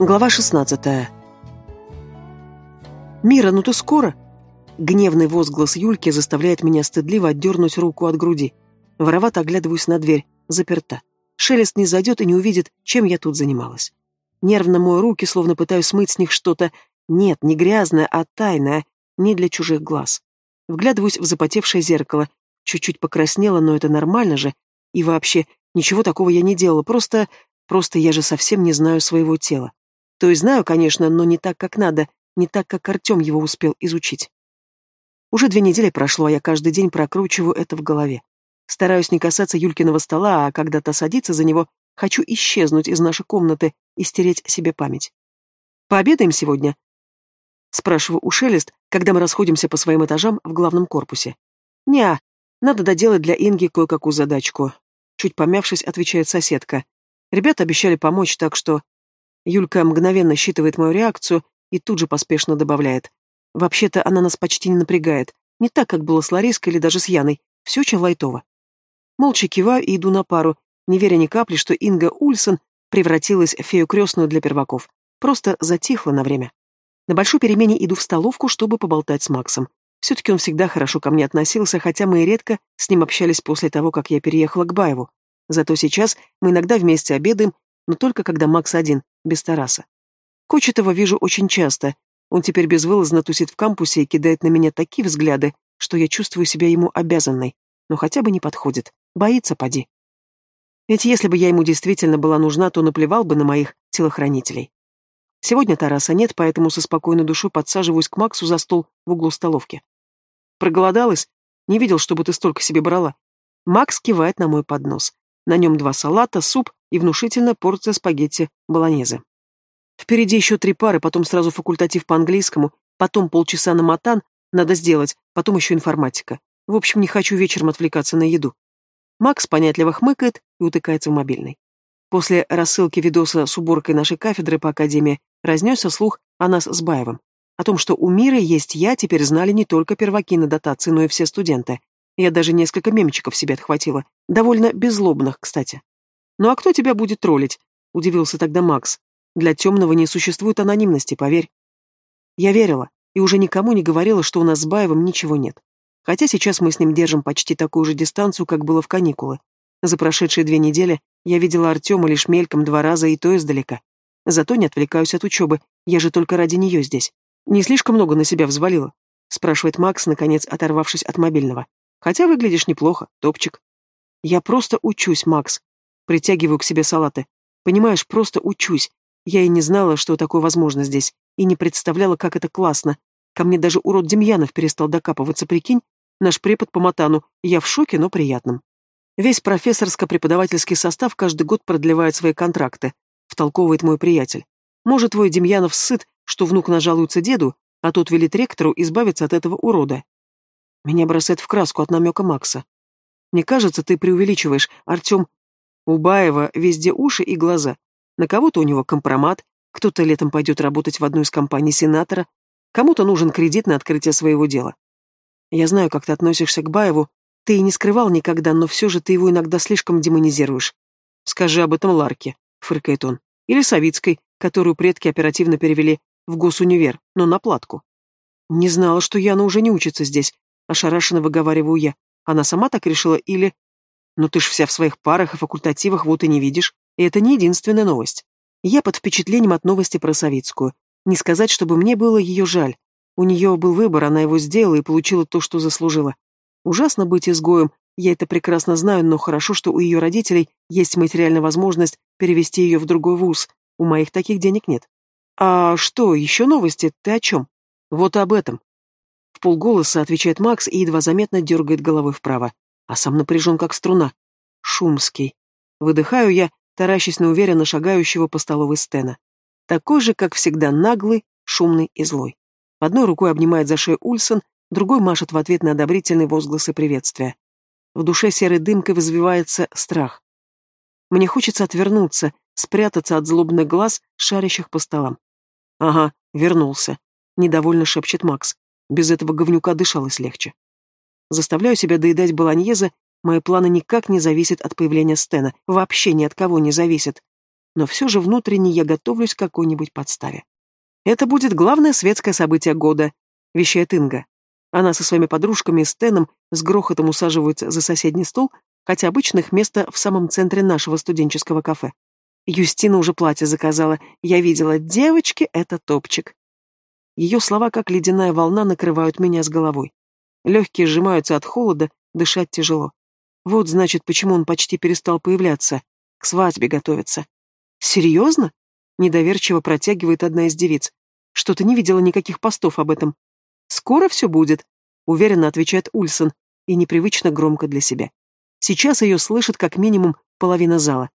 Глава 16. «Мира, ну ты скоро?» Гневный возглас Юльки заставляет меня стыдливо отдернуть руку от груди. Воровато оглядываюсь на дверь. Заперта. Шелест не зайдет и не увидит, чем я тут занималась. Нервно мою руки, словно пытаюсь смыть с них что-то... Нет, не грязное, а тайное, не для чужих глаз. Вглядываюсь в запотевшее зеркало. Чуть-чуть покраснела, но это нормально же. И вообще, ничего такого я не делала, просто... Просто я же совсем не знаю своего тела. То есть знаю, конечно, но не так, как надо, не так, как Артем его успел изучить. Уже две недели прошло, а я каждый день прокручиваю это в голове. Стараюсь не касаться Юлькиного стола, а когда то садится за него, хочу исчезнуть из нашей комнаты и стереть себе память. «Пообедаем сегодня?» Спрашиваю у Шелест, когда мы расходимся по своим этажам в главном корпусе. «Не, надо доделать для Инги кое-какую задачку». Чуть помявшись, отвечает соседка. Ребята обещали помочь, так что Юлька мгновенно считывает мою реакцию и тут же поспешно добавляет. Вообще-то она нас почти не напрягает. Не так, как было с Лариской или даже с Яной. Все очень лайтово. Молча киваю и иду на пару, не веря ни капли, что Инга Ульсон превратилась в фею крестную для перваков. Просто затихла на время. На большой перемене иду в столовку, чтобы поболтать с Максом. Все-таки он всегда хорошо ко мне относился, хотя мы и редко с ним общались после того, как я переехала к Баеву. Зато сейчас мы иногда вместе обедаем, но только когда Макс один, без Тараса. Кочетова вижу очень часто. Он теперь безвылазно тусит в кампусе и кидает на меня такие взгляды, что я чувствую себя ему обязанной, но хотя бы не подходит. Боится, поди. Ведь если бы я ему действительно была нужна, то наплевал бы на моих телохранителей. Сегодня Тараса нет, поэтому со спокойной душой подсаживаюсь к Максу за стол в углу столовки. Проголодалась? Не видел, чтобы ты столько себе брала. Макс кивает на мой поднос. На нем два салата, суп и внушительная порция спагетти болонезе. Впереди еще три пары, потом сразу факультатив по английскому, потом полчаса на матан, надо сделать, потом еще информатика. В общем, не хочу вечером отвлекаться на еду. Макс понятливо хмыкает и утыкается в мобильный. После рассылки видоса с уборкой нашей кафедры по академии разнесся слух о нас с Баевым. О том, что у Мира есть я, теперь знали не только перваки на дотации, но и все студенты. Я даже несколько мемчиков себе отхватила, довольно беззлобных, кстати. «Ну а кто тебя будет троллить?» — удивился тогда Макс. «Для темного не существует анонимности, поверь». Я верила и уже никому не говорила, что у нас с Баевым ничего нет. Хотя сейчас мы с ним держим почти такую же дистанцию, как было в каникулы. За прошедшие две недели я видела Артема лишь мельком два раза и то издалека. Зато не отвлекаюсь от учебы, я же только ради нее здесь. Не слишком много на себя взвалила? Спрашивает Макс, наконец оторвавшись от мобильного. Хотя выглядишь неплохо, топчик. Я просто учусь, Макс. Притягиваю к себе салаты. Понимаешь, просто учусь. Я и не знала, что такое возможно здесь, и не представляла, как это классно. Ко мне даже урод Демьянов перестал докапываться, прикинь? Наш препод по матану. Я в шоке, но приятном. Весь профессорско-преподавательский состав каждый год продлевает свои контракты, втолковывает мой приятель. Может, твой Демьянов сыт, что внук нажалуется деду, а тот велит ректору избавиться от этого урода. Меня бросает в краску от намека Макса. Мне кажется, ты преувеличиваешь, Артем. У Баева везде уши и глаза. На кого-то у него компромат, кто-то летом пойдет работать в одну из компаний сенатора, кому-то нужен кредит на открытие своего дела. Я знаю, как ты относишься к Баеву, ты и не скрывал никогда, но все же ты его иногда слишком демонизируешь. Скажи об этом Ларке, фыркает он, или Савицкой, которую предки оперативно перевели в госунивер, но на платку. Не знала, что Яна уже не учится здесь, Ошарашенно выговариваю я. Она сама так решила или... Ну ты ж вся в своих парах и факультативах вот и не видишь. И это не единственная новость. Я под впечатлением от новости про Савицкую. Не сказать, чтобы мне было ее жаль. У нее был выбор, она его сделала и получила то, что заслужила. Ужасно быть изгоем, я это прекрасно знаю, но хорошо, что у ее родителей есть материальная возможность перевести ее в другой вуз. У моих таких денег нет. А что, еще новости? Ты о чем? Вот об этом. В полголоса отвечает Макс и едва заметно дергает головой вправо. А сам напряжен, как струна. Шумский. Выдыхаю я, таращась на уверенно шагающего по столовой Стена. Такой же, как всегда, наглый, шумный и злой. Одной рукой обнимает за шею Ульсон, другой машет в ответ на одобрительные возгласы приветствия. В душе серой дымкой взвивается страх. Мне хочется отвернуться, спрятаться от злобных глаз, шарящих по столам. «Ага, вернулся», — недовольно шепчет Макс. Без этого говнюка дышалось легче. Заставляю себя доедать баланьезе, мои планы никак не зависят от появления Стена, вообще ни от кого не зависят. но все же внутренне я готовлюсь к какой-нибудь подставе. Это будет главное светское событие года, вещает Инга. Она со своими подружками и Стеном с грохотом усаживаются за соседний стол, хотя обычных места в самом центре нашего студенческого кафе. Юстина уже платье заказала. Я видела, девочки, это топчик. Ее слова, как ледяная волна, накрывают меня с головой. Легкие сжимаются от холода, дышать тяжело. Вот, значит, почему он почти перестал появляться. К свадьбе готовится. Серьезно? Недоверчиво протягивает одна из девиц. Что-то не видела никаких постов об этом. Скоро все будет, уверенно отвечает Ульсон, и непривычно громко для себя. Сейчас ее слышит как минимум половина зала.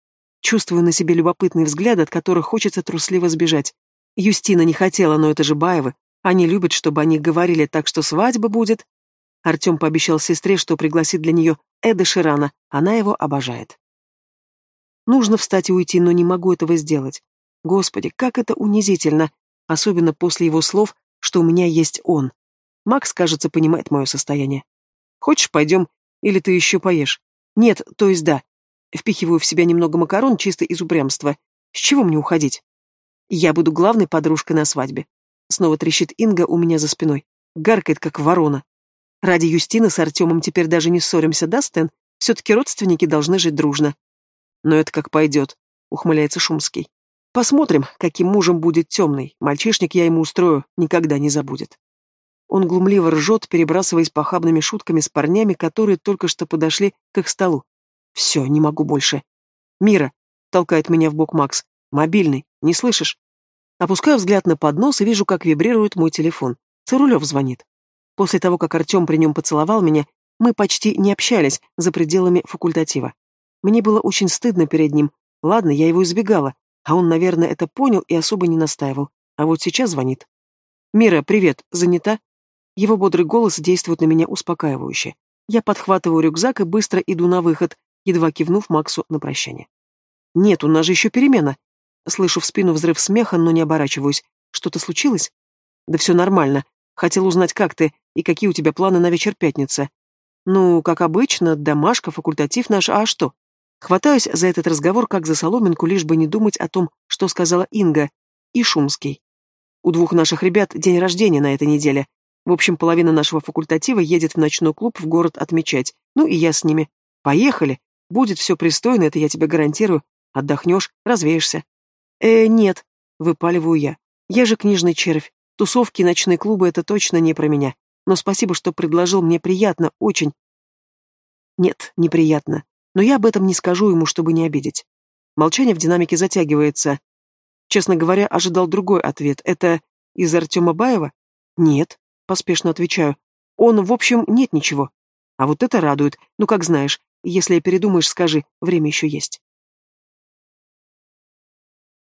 Чувствую на себе любопытный взгляд, от которых хочется трусливо сбежать. Юстина не хотела, но это же Баевы. Они любят, чтобы они говорили так, что свадьба будет. Артем пообещал сестре, что пригласит для нее Эда Ширана. Она его обожает. Нужно встать и уйти, но не могу этого сделать. Господи, как это унизительно, особенно после его слов, что у меня есть он. Макс, кажется, понимает мое состояние. Хочешь, пойдем, или ты еще поешь? Нет, то есть да. Впихиваю в себя немного макарон чисто из упрямства. С чего мне уходить? Я буду главной подружкой на свадьбе. Снова трещит Инга у меня за спиной. Гаркает, как ворона. Ради Юстины с Артемом теперь даже не ссоримся, да, Стэн? Все-таки родственники должны жить дружно. Но это как пойдет, ухмыляется Шумский. Посмотрим, каким мужем будет темный. Мальчишник я ему устрою, никогда не забудет. Он глумливо ржет, перебрасываясь похабными шутками с парнями, которые только что подошли к их столу. Все, не могу больше. Мира, толкает меня в бок Макс. Мобильный, не слышишь? Опускаю взгляд на поднос и вижу, как вибрирует мой телефон. Цирулев звонит. После того, как Артем при нем поцеловал меня, мы почти не общались за пределами факультатива. Мне было очень стыдно перед ним. Ладно, я его избегала, а он, наверное, это понял и особо не настаивал. А вот сейчас звонит. «Мира, привет, занята?» Его бодрый голос действует на меня успокаивающе. Я подхватываю рюкзак и быстро иду на выход, едва кивнув Максу на прощание. «Нет, у нас же еще перемена». Слышу в спину взрыв смеха, но не оборачиваюсь. «Что-то случилось?» «Да все нормально. Хотел узнать, как ты и какие у тебя планы на вечер пятницы». «Ну, как обычно, домашка, факультатив наш, а что?» Хватаюсь за этот разговор как за соломинку, лишь бы не думать о том, что сказала Инга и Шумский. У двух наших ребят день рождения на этой неделе. В общем, половина нашего факультатива едет в ночной клуб в город отмечать. Ну и я с ними. Поехали. Будет все пристойно, это я тебе гарантирую. Отдохнешь, развеешься. Э, нет, выпаливаю я. Я же книжный червь. Тусовки, ночные клубы — это точно не про меня. Но спасибо, что предложил, мне приятно, очень. Нет, неприятно. Но я об этом не скажу ему, чтобы не обидеть. Молчание в динамике затягивается. Честно говоря, ожидал другой ответ. Это из Артема Баева? Нет, поспешно отвечаю. Он, в общем, нет ничего. А вот это радует. Ну, как знаешь, если передумаешь, скажи, время еще есть.